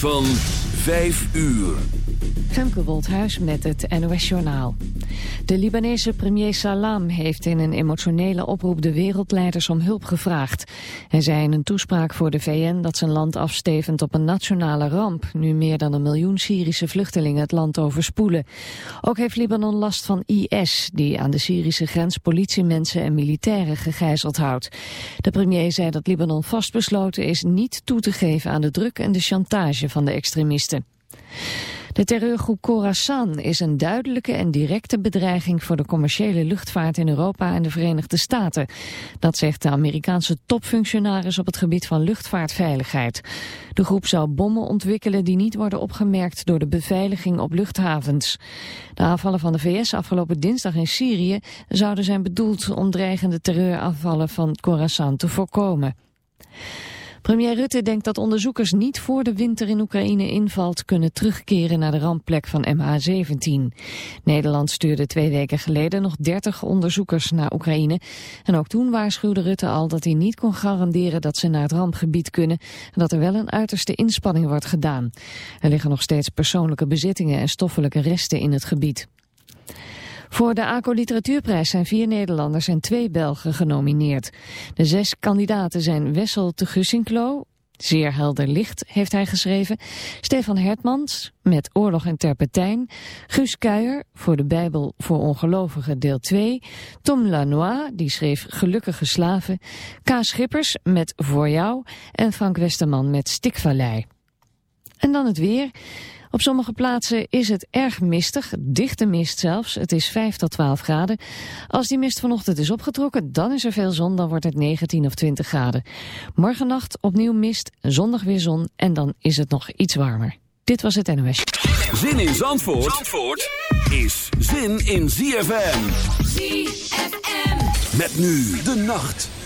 Van 5 uur. Femke Woldhuis met het NOS Journaal. De Libanese premier Salam heeft in een emotionele oproep de wereldleiders om hulp gevraagd. Hij zei in een toespraak voor de VN dat zijn land afstevend op een nationale ramp... nu meer dan een miljoen Syrische vluchtelingen het land overspoelen. Ook heeft Libanon last van IS, die aan de Syrische grens politiemensen en militairen gegijzeld houdt. De premier zei dat Libanon vastbesloten is niet toe te geven aan de druk en de chantage van de extremisten. De terreurgroep Khorasan is een duidelijke en directe bedreiging voor de commerciële luchtvaart in Europa en de Verenigde Staten. Dat zegt de Amerikaanse topfunctionaris op het gebied van luchtvaartveiligheid. De groep zou bommen ontwikkelen die niet worden opgemerkt door de beveiliging op luchthavens. De aanvallen van de VS afgelopen dinsdag in Syrië zouden zijn bedoeld om dreigende terreuraanvallen van Khorasan te voorkomen. Premier Rutte denkt dat onderzoekers niet voor de winter in Oekraïne invalt kunnen terugkeren naar de rampplek van MH17. Nederland stuurde twee weken geleden nog 30 onderzoekers naar Oekraïne. En ook toen waarschuwde Rutte al dat hij niet kon garanderen dat ze naar het rampgebied kunnen en dat er wel een uiterste inspanning wordt gedaan. Er liggen nog steeds persoonlijke bezittingen en stoffelijke resten in het gebied. Voor de ACO Literatuurprijs zijn vier Nederlanders en twee Belgen genomineerd. De zes kandidaten zijn Wessel de Gussinklo, Zeer helder licht, heeft hij geschreven. Stefan Hertmans, met Oorlog en Terpentijn. Guus Kuijer, voor de Bijbel voor Ongelovigen, deel 2. Tom Lanois, die schreef Gelukkige Slaven. K. Schippers, met Voor Jou. En Frank Westerman, met Stikvallei. En dan het weer. Op sommige plaatsen is het erg mistig, dichte mist zelfs. Het is 5 tot 12 graden. Als die mist vanochtend is opgetrokken, dan is er veel zon, dan wordt het 19 of 20 graden. Morgennacht opnieuw mist, zondag weer zon en dan is het nog iets warmer. Dit was het NOS. Zin in Zandvoort, Zandvoort is zin in ZFM. ZFM. Met nu de nacht.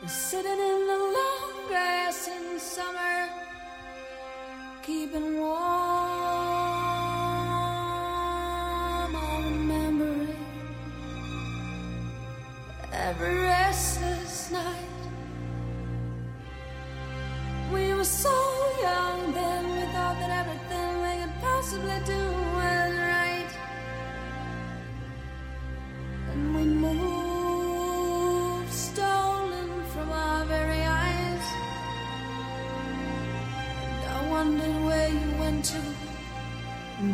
We're sitting in the long grass in summer, keeping warm. I remember it. Every restless night. We were so young then, we thought that everything we could possibly do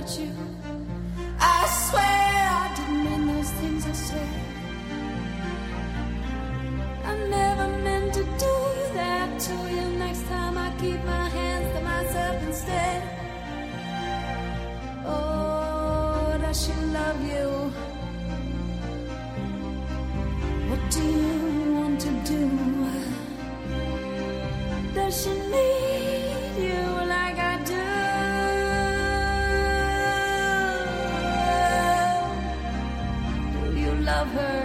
about you. Ritme,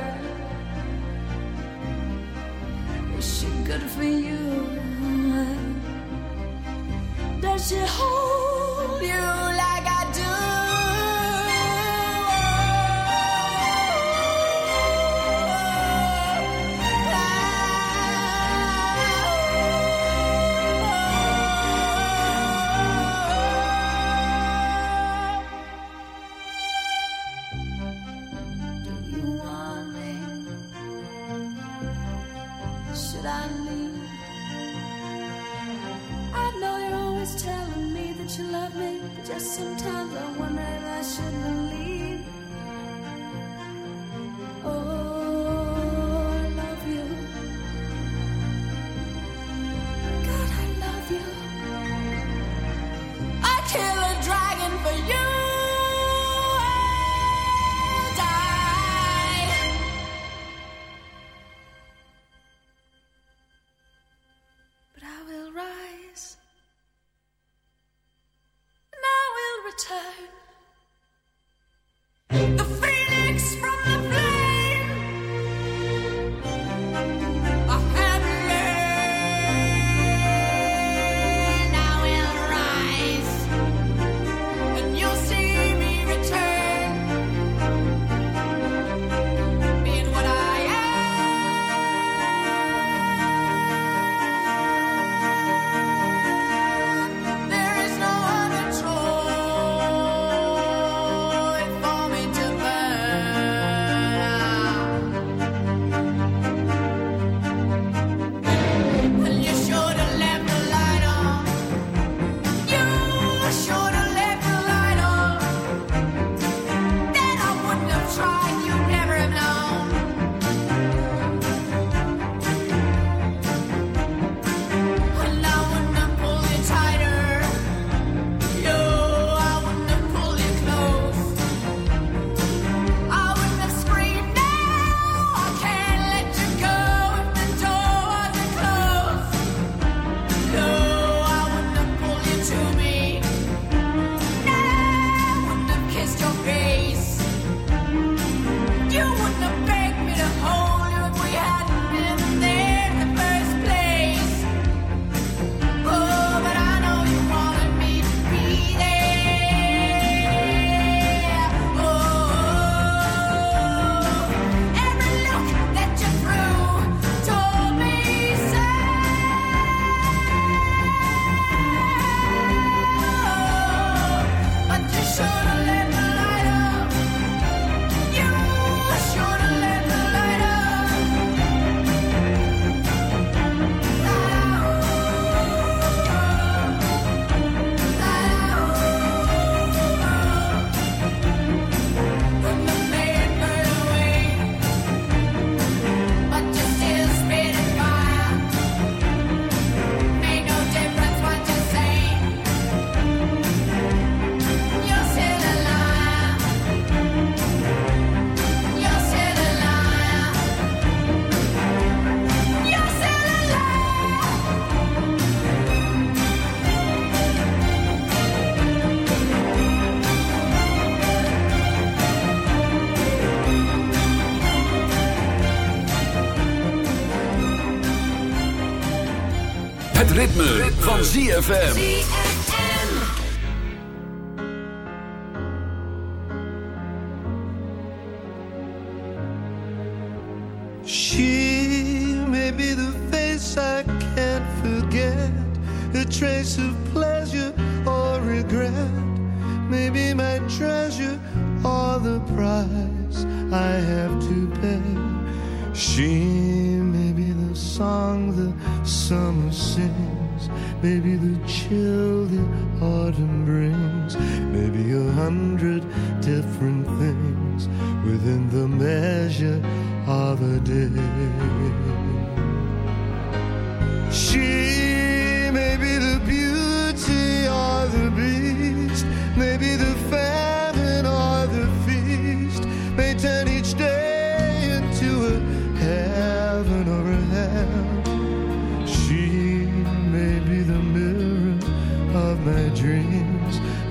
van ZFM.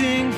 waiting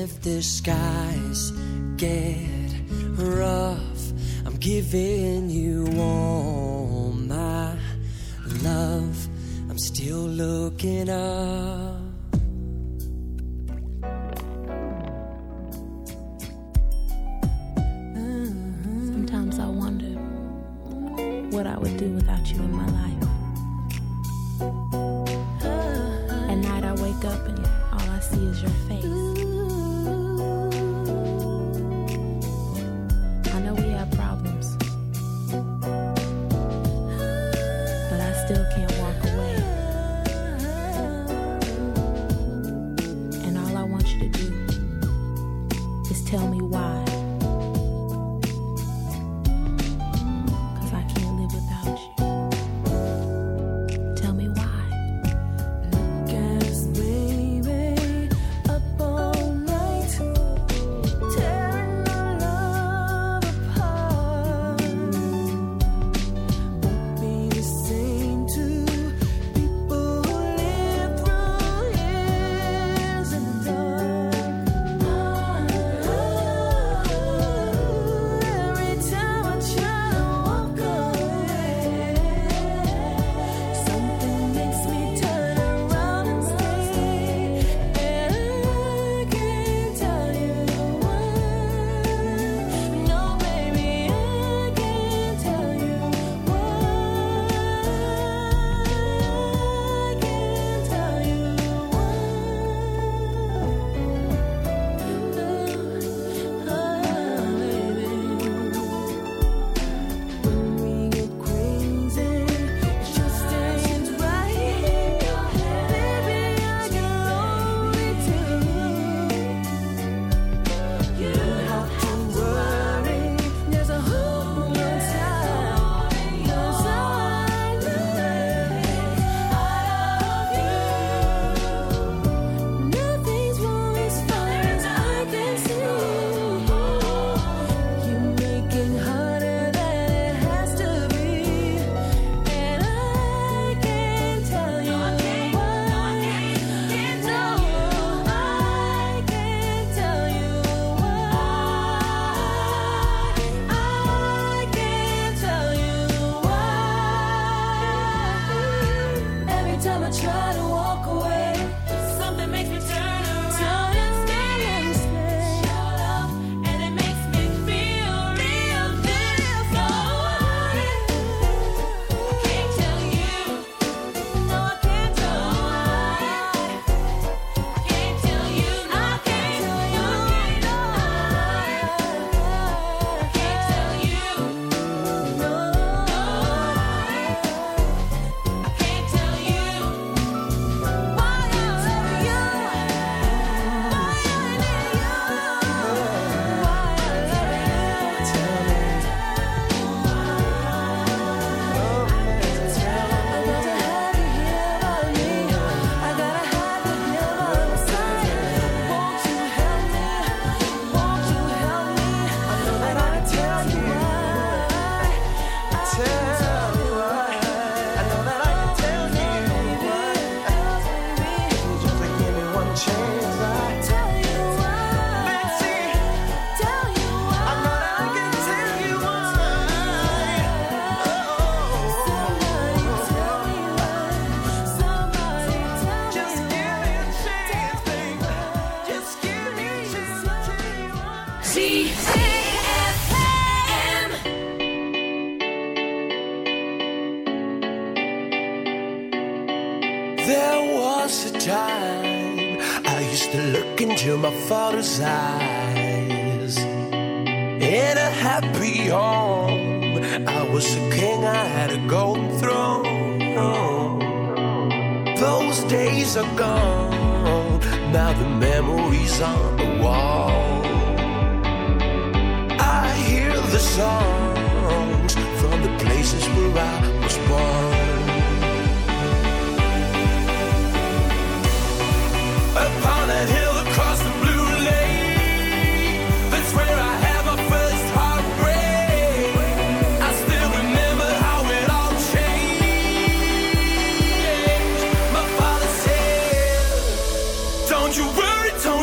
If the skies get rough. I'm giving you all my love. I'm still looking up. Sometimes I wonder what I would do without you in my life.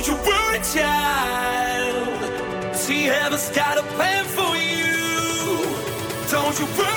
you were a child. She has got a plan for you. Don't you worry.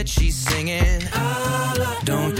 said she's singing. Don't